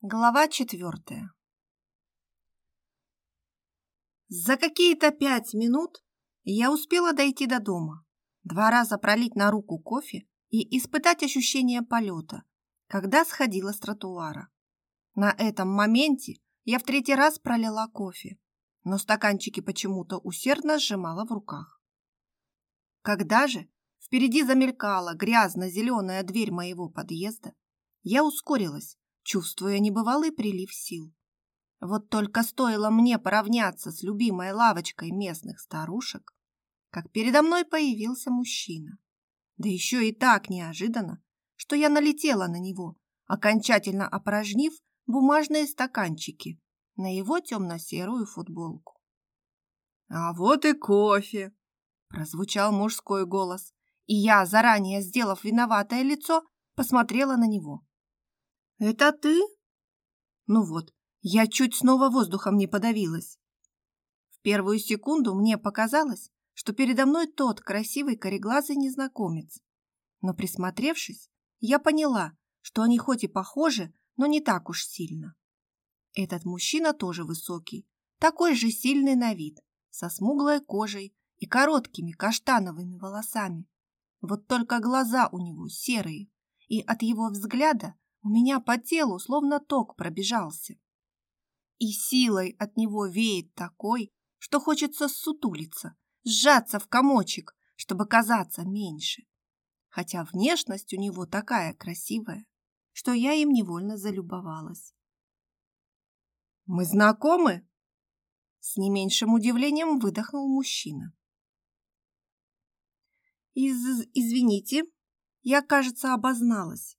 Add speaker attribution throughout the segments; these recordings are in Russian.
Speaker 1: Глава четвертая За какие-то пять минут я успела дойти до дома, два раза пролить на руку кофе и испытать ощущение полета, когда сходила с тротуара. На этом моменте я в третий раз пролила кофе, но стаканчики почему-то усердно сжимала в руках. Когда же впереди замелькала грязно-зеленая дверь моего подъезда, я ускорилась чувствуя небывалый прилив сил. Вот только стоило мне поравняться с любимой лавочкой местных старушек, как передо мной появился мужчина. Да еще и так неожиданно, что я налетела на него, окончательно опорожнив бумажные стаканчики на его темно-серую футболку.
Speaker 2: «А вот и кофе!» – прозвучал мужской голос, и я, заранее сделав виноватое лицо, посмотрела на него.
Speaker 1: «Это ты?» Ну вот, я чуть снова воздухом не подавилась. В первую секунду мне показалось, что передо мной тот красивый кореглазый незнакомец. Но присмотревшись, я поняла, что они хоть и похожи, но не так уж сильно. Этот мужчина тоже высокий, такой же сильный на вид, со смуглой кожей и короткими каштановыми волосами. Вот только глаза у него серые, и от его взгляда у меня по телу словно ток пробежался. И силой от него веет такой, что хочется сутулиться, сжаться в комочек, чтобы казаться меньше. Хотя внешность у него такая красивая, что я им невольно залюбовалась.
Speaker 2: «Мы знакомы?»
Speaker 1: С не меньшим удивлением выдохнул мужчина. «Из... извините, я, кажется, обозналась.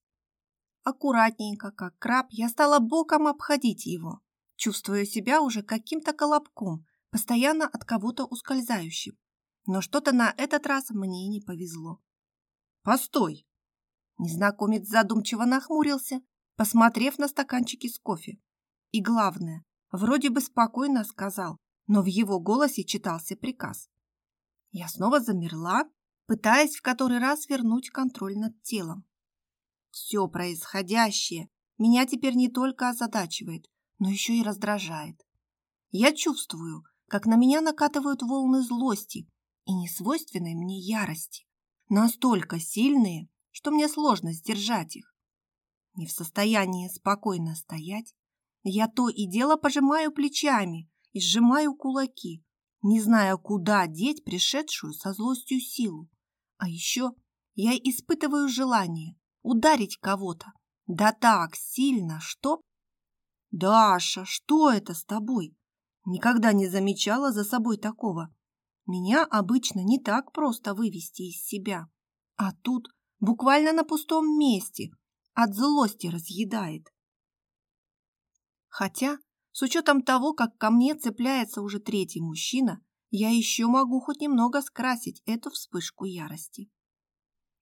Speaker 1: Аккуратненько, как краб, я стала боком обходить его, чувствуя себя уже каким-то колобком, постоянно от кого-то ускользающим. Но что-то на этот раз мне не повезло.
Speaker 2: «Постой!»
Speaker 1: Незнакомец задумчиво нахмурился, посмотрев на стаканчики с кофе. И главное, вроде бы спокойно сказал, но в его голосе читался приказ. Я снова замерла, пытаясь в который раз вернуть контроль над телом. Все происходящее меня теперь не только озадачивает, но еще и раздражает. Я чувствую, как на меня накатывают волны злости и несвойственной мне ярости, настолько сильные, что мне сложно сдержать их. Не в состоянии спокойно стоять, я то и дело пожимаю плечами и сжимаю кулаки, не зная, куда деть пришедшую со злостью силу. А еще я испытываю желание ударить кого-то. Да так сильно, что... «Даша, что это с тобой?» Никогда не замечала за собой такого. Меня обычно не так просто вывести из себя. А тут буквально на пустом месте от злости разъедает. Хотя, с учетом того, как ко мне цепляется уже третий мужчина, я еще могу хоть немного скрасить эту вспышку ярости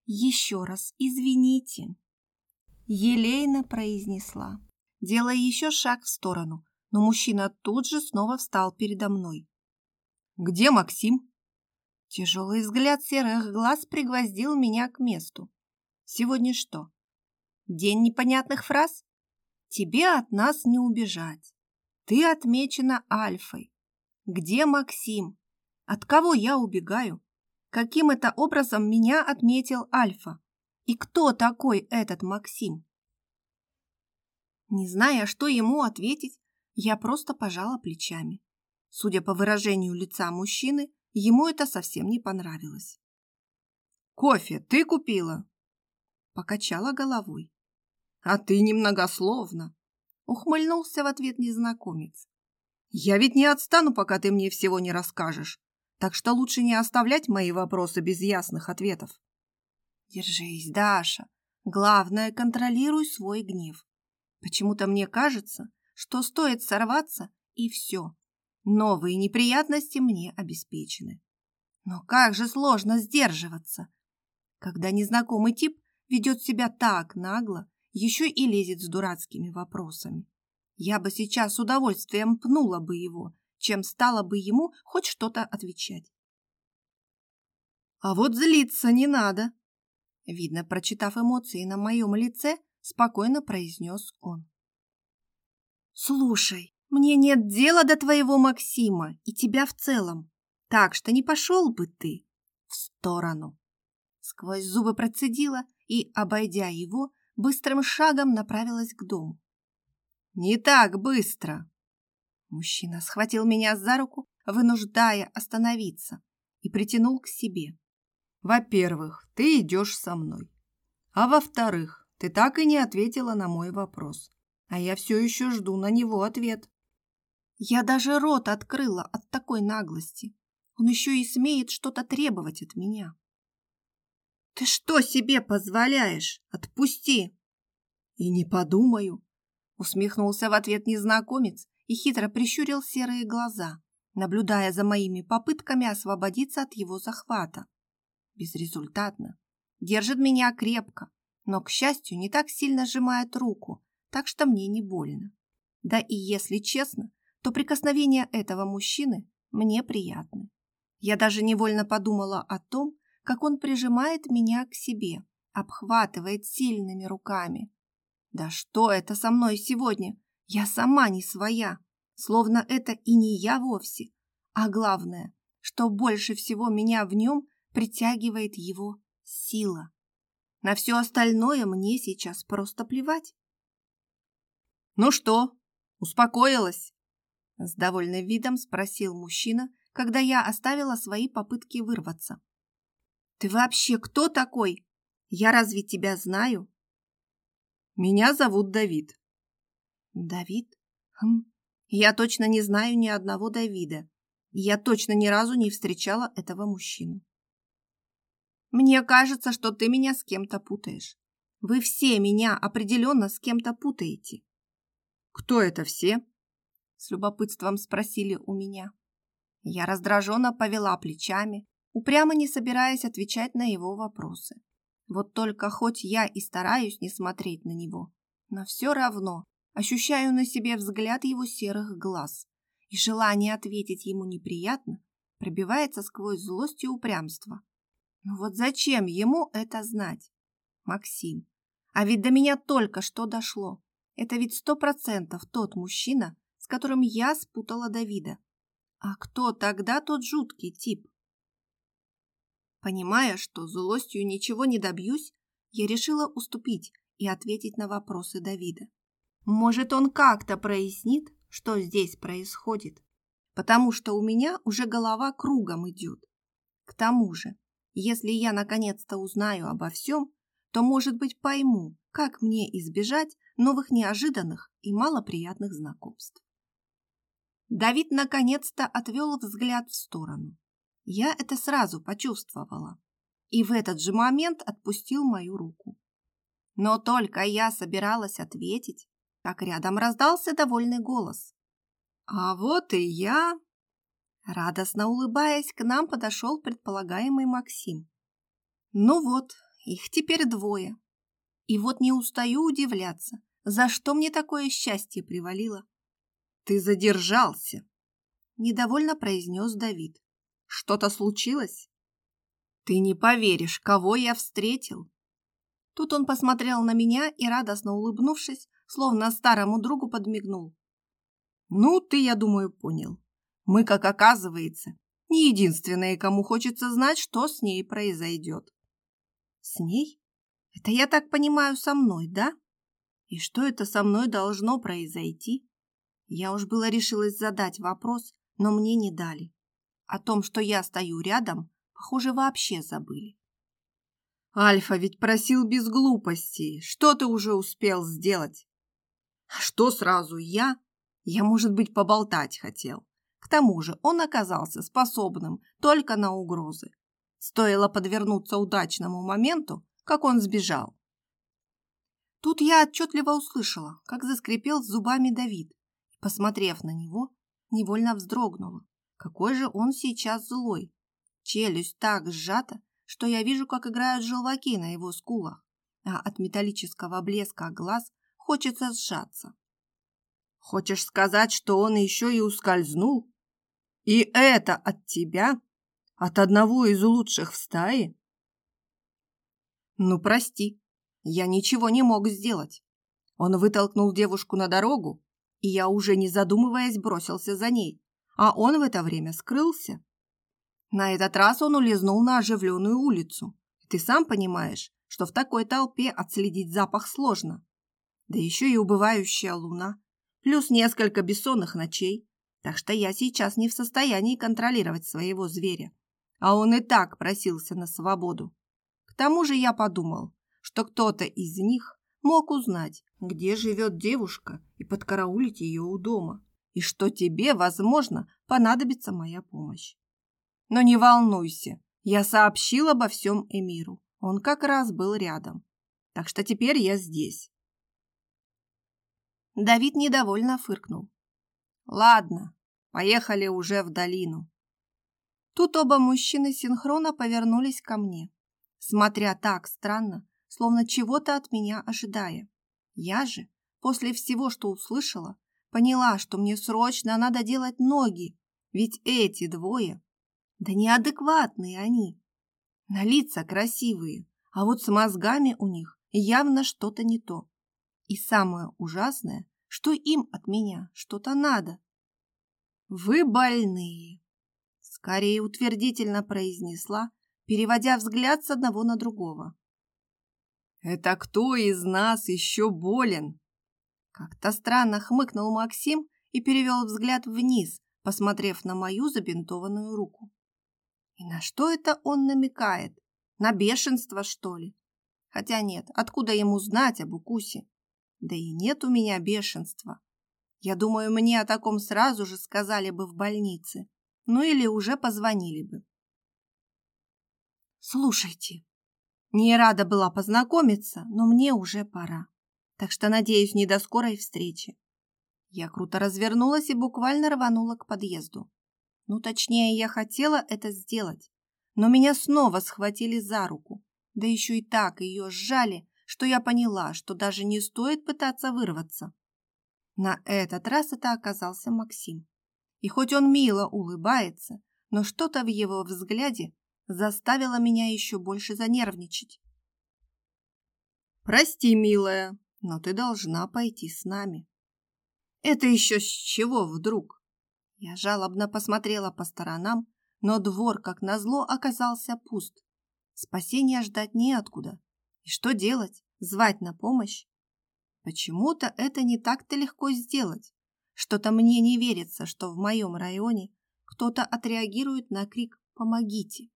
Speaker 1: еще раз извините!» Елейна произнесла, делая еще шаг в сторону, но мужчина тут же снова встал передо мной.
Speaker 2: «Где Максим?»
Speaker 1: Тяжелый взгляд серых глаз пригвоздил меня к месту. «Сегодня что? День непонятных фраз? Тебе от нас не убежать. Ты отмечена Альфой. Где Максим? От кого я убегаю? каким это образом меня отметил Альфа. И кто такой этот Максим? Не зная, что ему ответить, я просто пожала плечами. Судя по выражению лица мужчины, ему это совсем не понравилось.
Speaker 2: «Кофе ты купила?»
Speaker 1: Покачала головой.
Speaker 2: «А ты немногословно!»
Speaker 1: Ухмыльнулся в ответ незнакомец.
Speaker 2: «Я ведь не отстану, пока ты мне всего не расскажешь так что лучше не оставлять мои вопросы без ясных ответов.
Speaker 1: Держись, Даша. Главное, контролируй свой гнев. Почему-то мне кажется, что стоит сорваться, и все. Новые неприятности мне обеспечены. Но как же сложно сдерживаться, когда незнакомый тип ведет себя так нагло, еще и лезет с дурацкими вопросами. Я бы сейчас с удовольствием пнула бы его чем стало бы ему хоть что-то отвечать.
Speaker 2: А вот злиться не надо.
Speaker 1: Видно, прочитав эмоции на моем лице, спокойно произнес он. Слушай, мне нет дела до твоего Максима и тебя в целом, так что не пошел бы ты в сторону. Сквозь зубы процедила и, обойдя его, быстрым шагом направилась к дому.
Speaker 2: Не так быстро,
Speaker 1: Мужчина схватил меня за руку, вынуждая остановиться, и притянул к себе.
Speaker 2: «Во-первых, ты идешь со мной. А во-вторых, ты так и не ответила на мой вопрос. А я все еще жду на него ответ».
Speaker 1: Я даже рот открыла от такой наглости. Он еще и смеет что-то требовать от меня. «Ты что себе позволяешь? Отпусти!»
Speaker 2: «И не подумаю!»
Speaker 1: Усмехнулся в ответ незнакомец и хитро прищурил серые глаза, наблюдая за моими попытками освободиться от его захвата. Безрезультатно. Держит меня крепко, но, к счастью, не так сильно сжимает руку, так что мне не больно. Да и если честно, то прикосновения этого мужчины мне приятны. Я даже невольно подумала о том, как он прижимает меня к себе, обхватывает сильными руками. Да что это со мной сегодня? Я сама не своя, словно это и не я вовсе. А главное, что больше всего меня в нем притягивает его сила. На все остальное мне сейчас просто плевать.
Speaker 2: «Ну что, успокоилась?»
Speaker 1: С довольным видом спросил мужчина, когда я оставила свои попытки вырваться. «Ты вообще кто такой? Я разве тебя знаю?»
Speaker 2: «Меня зовут Давид»,
Speaker 1: Давид? Хм. Я точно не знаю ни одного Давида. Я точно ни разу не встречала этого мужчину. Мне кажется, что ты меня с кем-то путаешь. Вы все меня определенно с кем-то путаете.
Speaker 2: Кто это все?
Speaker 1: С любопытством спросили у меня. Я раздраженно повела плечами, упрямо не собираясь отвечать на его вопросы. Вот только хоть я и стараюсь не смотреть на него, но все равно ощущаю на себе взгляд его серых глаз, и желание ответить ему неприятно пробивается сквозь злость и упрямство. Ну вот зачем ему это знать? Максим. А ведь до меня только что дошло. Это ведь сто процентов тот мужчина, с которым я спутала Давида. А кто тогда тот жуткий тип? Понимая, что злостью ничего не добьюсь, я решила уступить и ответить на вопросы Давида. Может, он как-то прояснит, что здесь происходит, потому что у меня уже голова кругом идет. К тому же, если я наконец-то узнаю обо всем, то, может быть, пойму, как мне избежать новых неожиданных и малоприятных знакомств. Давид наконец-то отвел взгляд в сторону. Я это сразу почувствовала. И в этот же момент отпустил мою руку. Но только я собиралась ответить, как рядом раздался довольный голос. «А вот и я!» Радостно улыбаясь, к нам подошел предполагаемый Максим. «Ну вот, их теперь двое. И вот не устаю удивляться, за что мне такое счастье привалило».
Speaker 2: «Ты задержался!»
Speaker 1: Недовольно произнес Давид.
Speaker 2: «Что-то случилось?»
Speaker 1: «Ты не поверишь, кого я встретил!» Тут он посмотрел на меня и, радостно улыбнувшись, словно старому другу подмигнул.
Speaker 2: «Ну, ты, я думаю, понял. Мы, как оказывается, не единственные, кому хочется знать, что с ней произойдет».
Speaker 1: «С ней? Это я так понимаю, со мной, да? И что это со мной должно произойти?» Я уж было решилась задать вопрос, но мне не дали. О том, что я стою рядом, похоже, вообще забыли.
Speaker 2: «Альфа ведь просил без глупостей. Что ты уже успел сделать?» А что сразу я? Я, может быть, поболтать хотел.
Speaker 1: К тому же он оказался способным только на угрозы. Стоило подвернуться удачному моменту, как он сбежал. Тут я отчетливо услышала, как заскрипел зубами Давид. Посмотрев на него, невольно вздрогнула. Какой же он сейчас злой. Челюсть так сжата, что я вижу, как играют желваки на его скулах, а от металлического блеска глаз Хочется сжаться.
Speaker 2: Хочешь сказать, что он еще и ускользнул? И это от тебя? От одного из лучших в стае?
Speaker 1: Ну, прости, я ничего не мог сделать. Он вытолкнул девушку на дорогу,
Speaker 2: и я уже не задумываясь бросился за ней, а он в это время скрылся. На этот раз он улизнул на оживленную улицу. Ты сам понимаешь, что в такой толпе отследить запах сложно да еще и убывающая луна, плюс несколько бессонных ночей, так что я сейчас не в состоянии контролировать своего зверя. А он и так просился на свободу. К тому же я подумал, что кто-то из них мог узнать, где живет девушка, и подкараулить ее у дома, и что тебе, возможно, понадобится моя помощь. Но не волнуйся, я сообщил обо всем Эмиру. Он как раз был рядом. Так что теперь я здесь. Давид недовольно фыркнул. «Ладно, поехали уже в долину». Тут оба мужчины синхронно повернулись ко мне, смотря так странно, словно чего-то от меня ожидая. Я же, после всего, что услышала, поняла, что мне срочно надо делать ноги, ведь эти двое, да неадекватные они. На лица красивые, а вот с мозгами у них явно что-то не то. И самое ужасное, что им от меня что-то надо. «Вы больные!» — скорее утвердительно произнесла, переводя взгляд с одного на другого. «Это кто из нас еще болен?» Как-то странно хмыкнул Максим и перевел взгляд вниз, посмотрев на мою забинтованную руку. И на что это он намекает? На бешенство, что ли? Хотя нет, откуда ему знать об укусе? Да и нет у меня бешенства. Я думаю, мне о таком сразу же сказали бы в больнице. Ну или уже позвонили бы. Слушайте, не рада была познакомиться, но мне уже пора. Так что, надеюсь, не до скорой встречи. Я круто развернулась и буквально рванула к подъезду. Ну, точнее, я хотела это сделать. Но меня снова схватили за руку. Да еще и так ее сжали, что я поняла, что даже не стоит пытаться вырваться. На этот раз это оказался Максим. И хоть он мило улыбается, но что-то в его взгляде заставило меня еще больше занервничать. «Прости, милая, но ты должна пойти с нами». «Это еще с чего вдруг?» Я жалобно посмотрела по сторонам, но двор, как назло, оказался пуст. Спасения ждать неоткуда. И что делать? Звать на помощь? Почему-то это не так-то легко сделать. Что-то мне не верится, что в моем районе кто-то отреагирует на крик «Помогите!».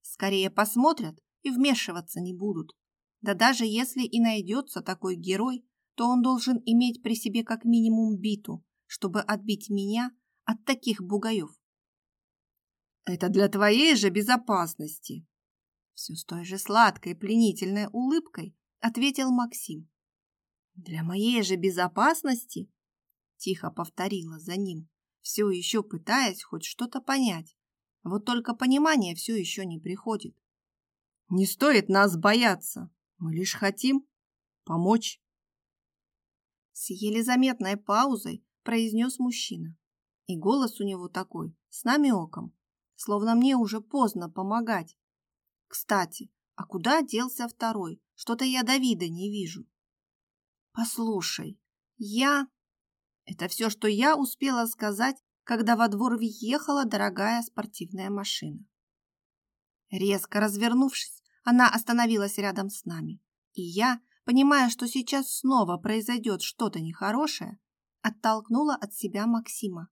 Speaker 2: Скорее посмотрят и вмешиваться не будут. Да даже если и найдется такой герой, то он должен иметь при себе как минимум биту, чтобы отбить меня от таких бугаев. «Это для твоей же безопасности!» все с той же сладкой пленительной улыбкой ответил Максим. «Для моей же безопасности?» Тихо повторила за ним, все еще пытаясь хоть что-то понять. Вот только понимание все еще не приходит. «Не стоит нас бояться. Мы лишь хотим помочь». С еле заметной паузой произнес мужчина. И голос у него такой, с намеком, словно мне уже поздно помогать кстати, а куда делся второй? Что-то я Давида не вижу. Послушай, я... Это все, что я успела сказать, когда во двор въехала дорогая спортивная машина. Резко развернувшись, она остановилась рядом с нами. И я, понимая, что сейчас снова произойдет что-то нехорошее, оттолкнула от себя Максима.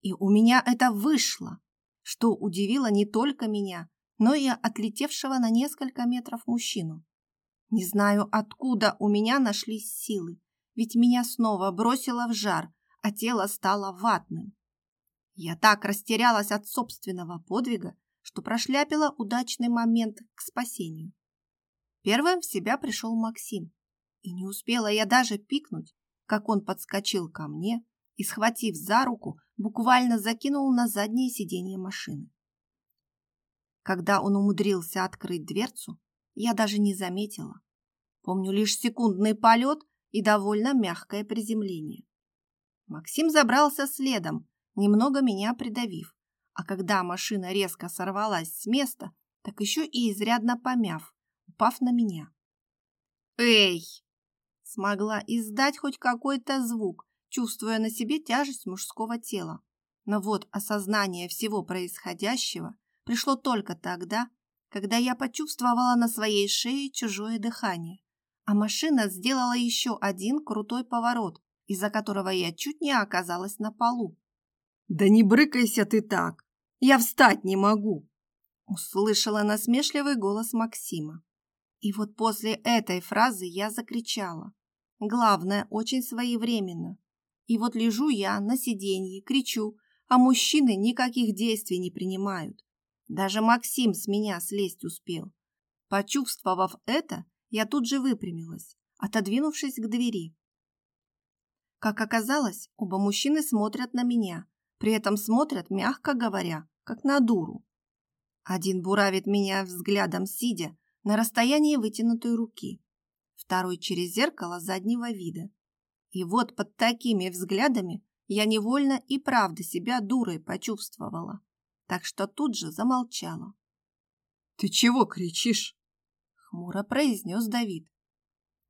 Speaker 2: И у меня это вышло, что удивило не только меня, но и отлетевшего на несколько метров мужчину. Не знаю, откуда у меня нашлись силы, ведь меня снова бросило в жар, а тело стало ватным. Я так растерялась от собственного подвига, что прошляпила удачный момент к спасению. Первым в себя пришел Максим, и не успела я даже пикнуть, как он подскочил ко мне и, схватив за руку, буквально закинул на заднее сиденье машины. Когда он умудрился открыть дверцу, я даже не заметила. Помню лишь секундный полет и довольно мягкое приземление. Максим забрался следом, немного меня придавив, а когда машина резко сорвалась с места, так еще и изрядно помяв, упав на меня. «Эй!» Смогла издать хоть какой-то звук,
Speaker 1: чувствуя на себе тяжесть мужского тела. Но вот осознание всего происходящего – пришло только тогда, когда я почувствовала на своей шее чужое дыхание, а машина сделала еще один крутой поворот, из-за которого я чуть не оказалась на полу.
Speaker 2: «Да не брыкайся ты так! Я встать не могу!» услышала насмешливый голос Максима.
Speaker 1: И вот после этой фразы я закричала. Главное, очень своевременно. И вот лежу я на сиденье, кричу, а мужчины никаких действий не принимают. Даже Максим с меня слезть успел. Почувствовав это, я тут же выпрямилась, отодвинувшись к двери. Как оказалось, оба мужчины смотрят на меня, при этом смотрят, мягко говоря, как на дуру. Один буравит меня взглядом, сидя на расстоянии вытянутой руки, второй через зеркало заднего вида. И вот под такими взглядами я невольно и правда себя дурой почувствовала так что тут же замолчала.
Speaker 2: «Ты чего кричишь?»
Speaker 1: — хмуро произнес Давид.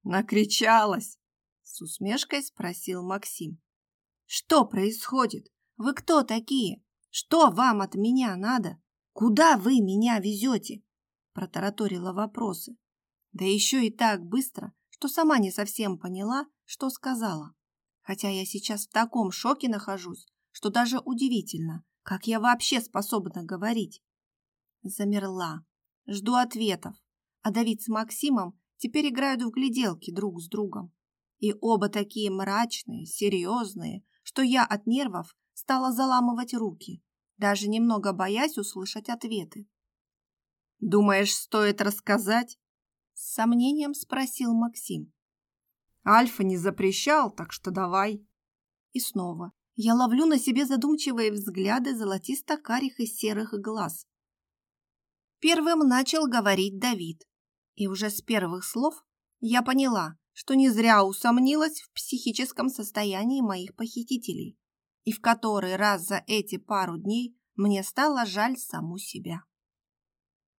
Speaker 2: «Накричалась!»
Speaker 1: — с усмешкой спросил Максим. «Что происходит? Вы кто такие? Что вам от меня надо? Куда вы меня везете?» — протараторила вопросы. Да еще и так быстро, что сама не совсем поняла, что сказала. Хотя я сейчас в таком шоке нахожусь, что даже удивительно, как я вообще способна говорить? Замерла. Жду ответов. А Давид с Максимом теперь играют в гляделки друг с другом. И оба такие мрачные, серьезные, что я от нервов стала заламывать руки, даже немного боясь услышать ответы.
Speaker 2: «Думаешь, стоит рассказать?»
Speaker 1: С сомнением спросил Максим.
Speaker 2: «Альфа не запрещал, так что давай».
Speaker 1: И снова я ловлю на себе задумчивые взгляды золотисто-карих и серых глаз. Первым начал говорить Давид. И уже с первых слов я поняла, что не зря усомнилась в психическом состоянии моих похитителей. И в который раз за эти пару дней мне стало жаль саму себя.